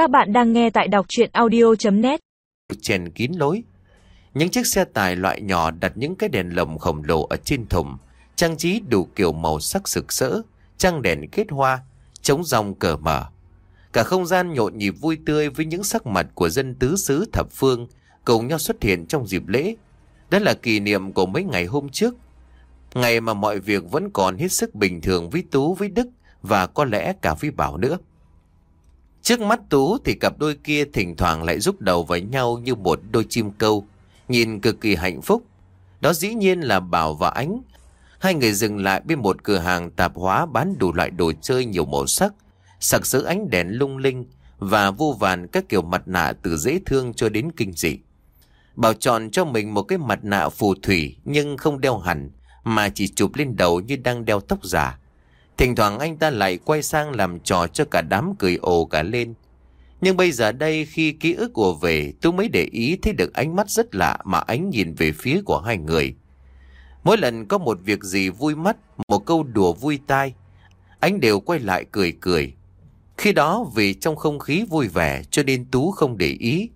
Các bạn đang nghe tại đọc chuyện audio.net chèn kín lối. Những chiếc xe tải loại nhỏ đặt những cái đèn lồng khổng lồ ở trên thùng, trang trí đủ kiểu màu sắc sực sỡ, trăng đèn kết hoa, chống rong cờ mở. Cả không gian nhộn nhịp vui tươi với những sắc mặt của dân tứ xứ thập phương cùng nhau xuất hiện trong dịp lễ. Đó là kỷ niệm của mấy ngày hôm trước. Ngày mà mọi việc vẫn còn hết sức bình thường với Tú với Đức và có lẽ cả với Bảo nữa. Trước mắt Tú thì cặp đôi kia thỉnh thoảng lại rút đầu với nhau như một đôi chim câu, nhìn cực kỳ hạnh phúc. Đó dĩ nhiên là Bảo và Ánh. Hai người dừng lại bên một cửa hàng tạp hóa bán đủ loại đồ chơi nhiều màu sắc, sặc sỡ ánh đèn lung linh và vô vàn các kiểu mặt nạ từ dễ thương cho đến kinh dị. Bảo chọn cho mình một cái mặt nạ phù thủy nhưng không đeo hẳn, mà chỉ chụp lên đầu như đang đeo tóc giả. Thỉnh thoảng anh ta lại quay sang làm trò cho cả đám cười ồ cả lên. Nhưng bây giờ đây khi ký ức của về tôi mới để ý thấy được ánh mắt rất lạ mà ánh nhìn về phía của hai người. Mỗi lần có một việc gì vui mắt, một câu đùa vui tai, anh đều quay lại cười cười. Khi đó vì trong không khí vui vẻ cho nên Tú không để ý.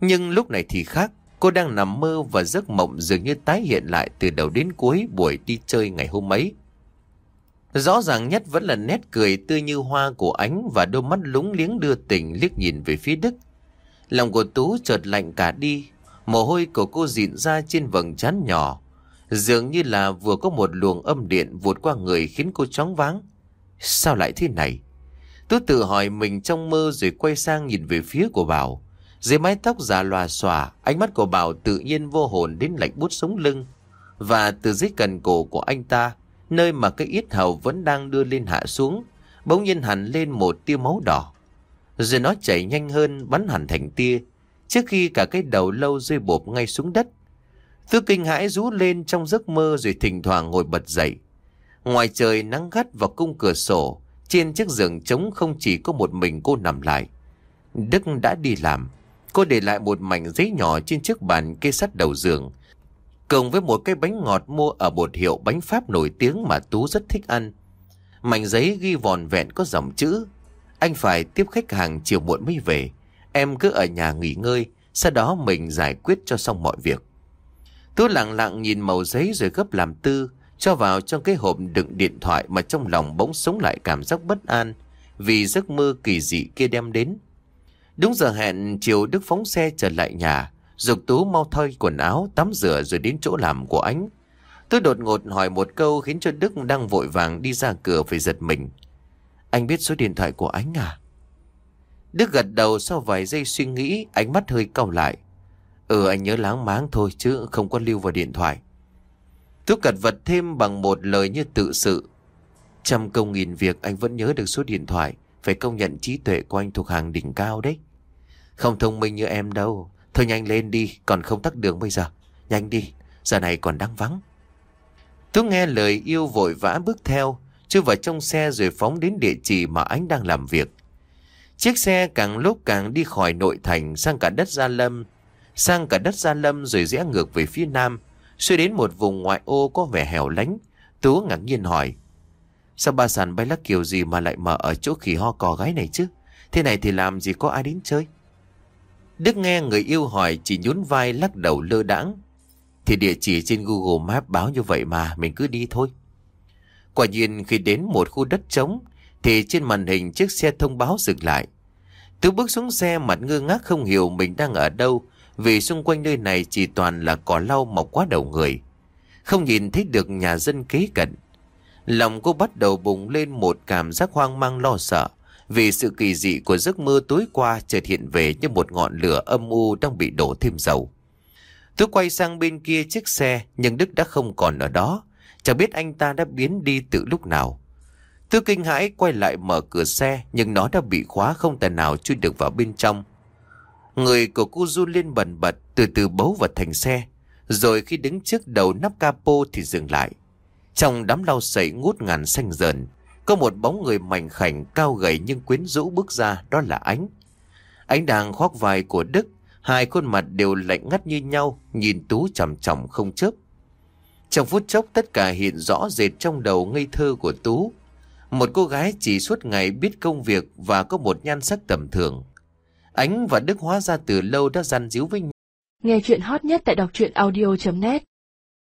Nhưng lúc này thì khác, cô đang nằm mơ và giấc mộng dường như tái hiện lại từ đầu đến cuối buổi đi chơi ngày hôm ấy. Rõ ràng nhất vẫn là nét cười tươi như hoa của ánh và đôi mắt lúng liếng đưa tình liếc nhìn về phía Đức. Lòng của Tú chợt lạnh cả đi, mồ hôi của cô dịn ra trên vầng trán nhỏ. Dường như là vừa có một luồng âm điện vụt qua người khiến cô chóng váng. Sao lại thế này? Tú tự hỏi mình trong mơ rồi quay sang nhìn về phía của Bảo. Dưới mái tóc già lòa xòa, ánh mắt của Bảo tự nhiên vô hồn đến lạnh bút sống lưng. Và từ dưới cần cổ của anh ta, nơi mà cái yết hầu vẫn đang đưa lên hạ xuống, bỗng nhiên hẳn lên một tia máu đỏ. Rồi nó chảy nhanh hơn bắn hẳn thành tia, trước khi cả cái đầu lâu rơi bộp ngay xuống đất. Tư kinh hãi rú lên trong giấc mơ rồi thỉnh thoảng ngồi bật dậy. Ngoài trời nắng gắt vào cung cửa sổ, trên chiếc giường trống không chỉ có một mình cô nằm lại. Đức đã đi làm, cô để lại một mảnh giấy nhỏ trên chiếc bàn kê sát đầu giường, Cùng với một cái bánh ngọt mua ở một hiệu bánh Pháp nổi tiếng mà Tú rất thích ăn. Mảnh giấy ghi vòn vẹn có dòng chữ. Anh phải tiếp khách hàng chiều muộn mới về. Em cứ ở nhà nghỉ ngơi, sau đó mình giải quyết cho xong mọi việc. Tú lặng lặng nhìn màu giấy rồi gấp làm tư, cho vào trong cái hộp đựng điện thoại mà trong lòng bỗng sống lại cảm giác bất an vì giấc mơ kỳ dị kia đem đến. Đúng giờ hẹn chiều Đức phóng xe trở lại nhà, Dục tú mau thay quần áo, tắm rửa rồi đến chỗ làm của anh. Tôi đột ngột hỏi một câu khiến cho Đức đang vội vàng đi ra cửa phải giật mình. Anh biết số điện thoại của anh à? Đức gật đầu sau vài giây suy nghĩ, ánh mắt hơi cau lại. Ừ anh nhớ láng máng thôi chứ không có lưu vào điện thoại. Tôi cật vật thêm bằng một lời như tự sự. Trăm công nghìn việc anh vẫn nhớ được số điện thoại, phải công nhận trí tuệ của anh thuộc hàng đỉnh cao đấy. Không thông minh như em đâu, Thôi nhanh lên đi, còn không tắt đường bây giờ. Nhanh đi, giờ này còn đang vắng. Tú nghe lời yêu vội vã bước theo, chui vào trong xe rồi phóng đến địa chỉ mà anh đang làm việc. Chiếc xe càng lúc càng đi khỏi nội thành sang cả đất Gia Lâm, sang cả đất Gia Lâm rồi rẽ ngược về phía nam, xuôi đến một vùng ngoại ô có vẻ hẻo lánh. Tú ngạc nhiên hỏi, sao ba sàn bay lắc kiểu gì mà lại mở ở chỗ khỉ ho cò gái này chứ? Thế này thì làm gì có ai đến chơi? Đức nghe người yêu hỏi chỉ nhún vai lắc đầu lơ đãng. Thì địa chỉ trên Google Maps báo như vậy mà, mình cứ đi thôi. Quả nhiên khi đến một khu đất trống, thì trên màn hình chiếc xe thông báo dừng lại. tứ bước xuống xe, mặt ngơ ngác không hiểu mình đang ở đâu, vì xung quanh nơi này chỉ toàn là cỏ lau mọc quá đầu người. Không nhìn thấy được nhà dân kế cận. Lòng cô bắt đầu bùng lên một cảm giác hoang mang lo sợ vì sự kỳ dị của giấc mơ tối qua chợt hiện về như một ngọn lửa âm u đang bị đổ thêm dầu. Tôi quay sang bên kia chiếc xe, nhưng Đức đã không còn ở đó. Chẳng biết anh ta đã biến đi từ lúc nào. Tôi kinh hãi quay lại mở cửa xe, nhưng nó đã bị khóa không thể nào chui được vào bên trong. Người của cô run lên bần bật, từ từ bấu vào thành xe. Rồi khi đứng trước đầu nắp capo thì dừng lại. Trong đám lau sậy ngút ngàn xanh dần, có một bóng người mảnh khảnh cao gầy nhưng quyến rũ bước ra đó là ánh. Ánh đang khoác vai của Đức, hai khuôn mặt đều lạnh ngắt như nhau, nhìn Tú chằm chằm không chớp. Trong phút chốc tất cả hiện rõ rệt trong đầu ngây thơ của Tú. Một cô gái chỉ suốt ngày biết công việc và có một nhan sắc tầm thường. Ánh và Đức hóa ra từ lâu đã gian díu với nhau. Nghe chuyện hot nhất tại đọc truyện audio.net